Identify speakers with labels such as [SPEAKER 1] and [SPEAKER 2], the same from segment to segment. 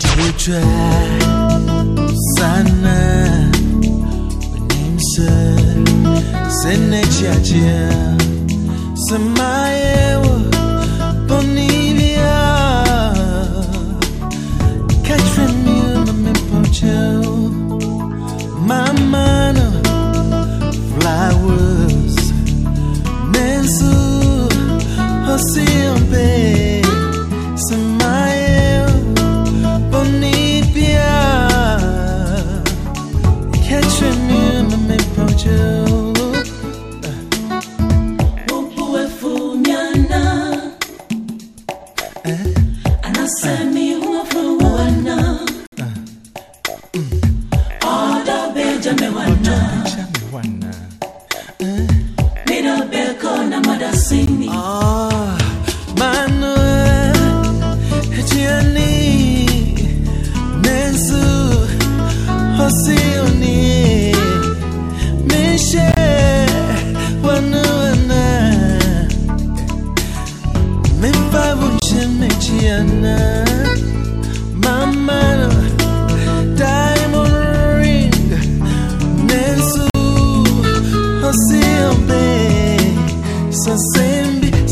[SPEAKER 1] Cuek sana Benimse Seneciyacı Semayewa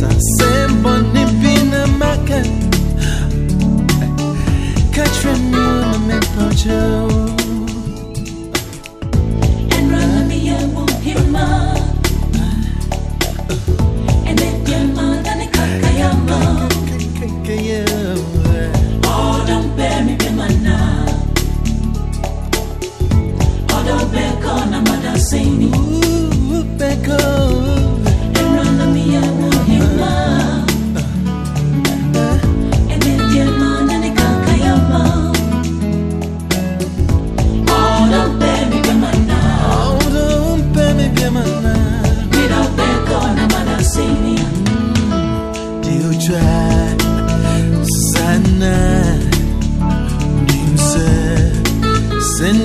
[SPEAKER 1] sa sembone pinamaka Katremuna me pocho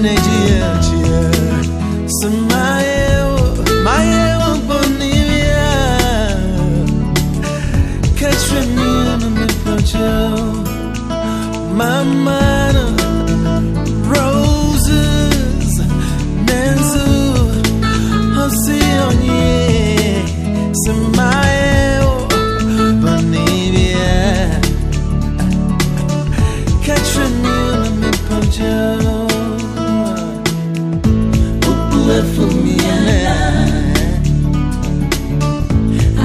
[SPEAKER 2] ne diye diye.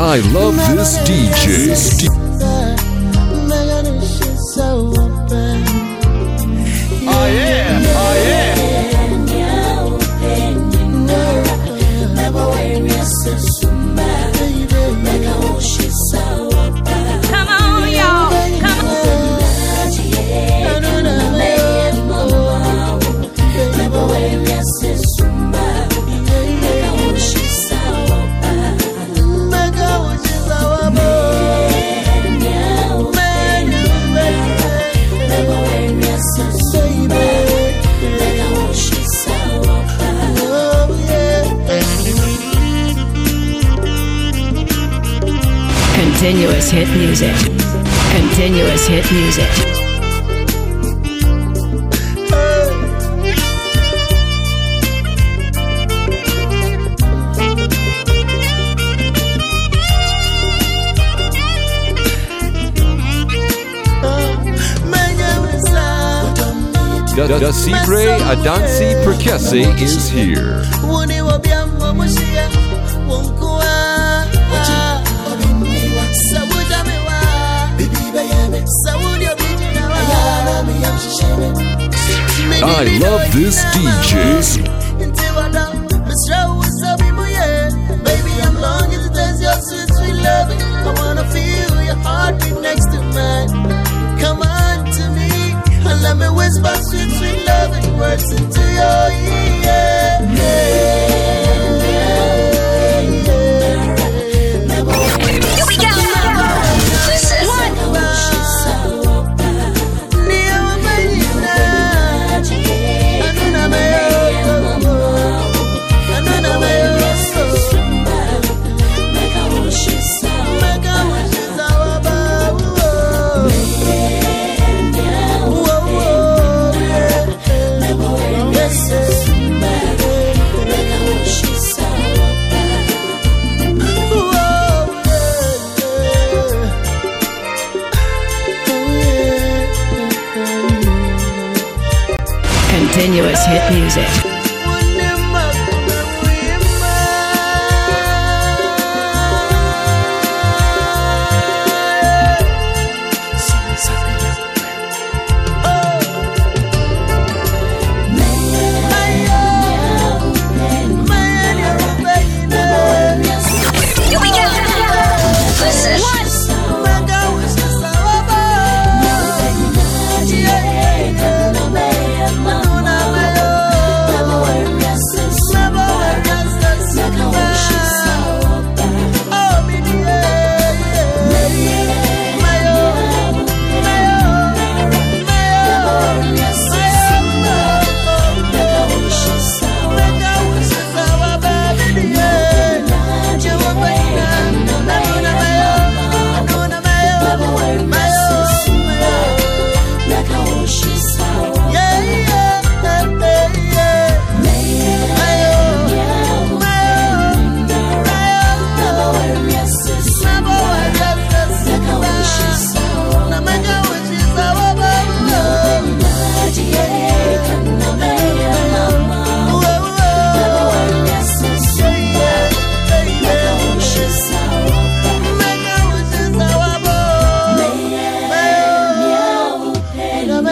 [SPEAKER 3] I love this DJ.
[SPEAKER 4] Continuous hit music. Continuous hit music.
[SPEAKER 3] Dasi Pre Adansi Perkese is here. I love this DJ.
[SPEAKER 1] continuous hit music.